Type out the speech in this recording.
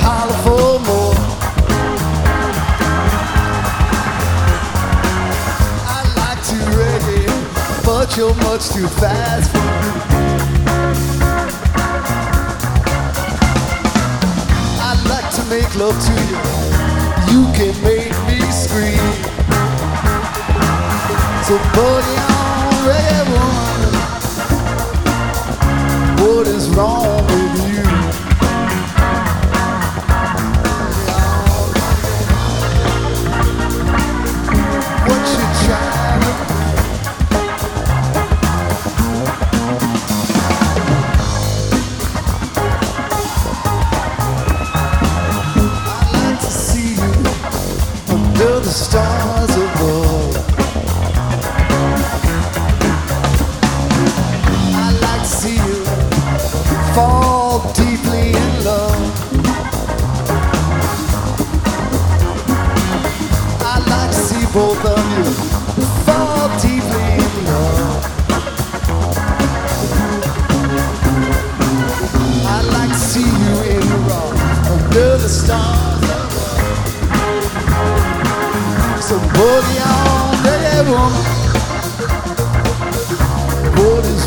holler for more. I like to reggae, but you're much too fast for me. I'd like to make love to you. You can make me scream. So boogie on, reggae stars above. I like to see you fall deeply in love. I like to see both of